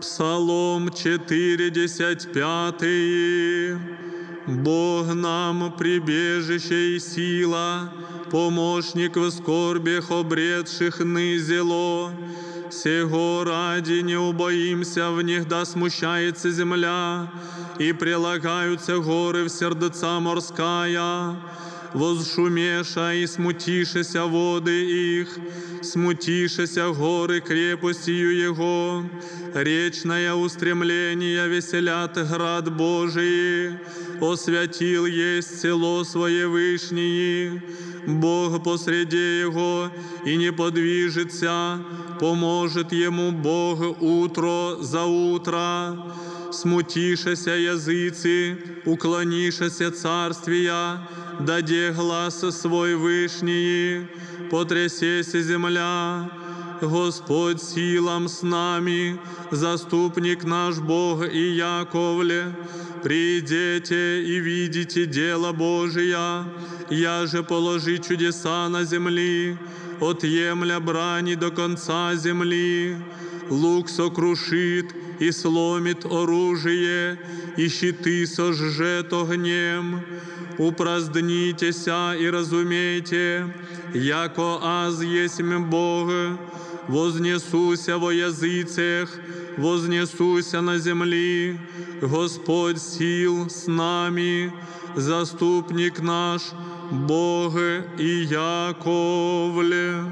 Псалом 45. Бог нам прибежище и сила, помощник в скорбях обретших низело. Сего ради не убоимся, в них да смущается земля, и прилагаются горы в сердца морская Возшумеша и смутишеся воды их, смутишеся горы крепостью Его, речное устремление веселят град Божий, освятил есть село свое вышнее, Бог посреди его и не подвижется, поможет ему Бог утро за утро. Смутишеся языцы, уклонишеся царствия, даде глас свой вышний, потрясеся земля. Господь силам с нами, заступник наш Бог и Яковле, придите и видите дело Божия, я же положи чудеса на земли, отъемля брани до конца земли, лук сокрушит и сломит оружие, и щиты сожжет огнем. Упразднитеся и разумейте, яко аз есмь Бог, вознесуся во языцах, вознесуся на земли, Господь сил с нами, заступник наш, Бог и Яковле.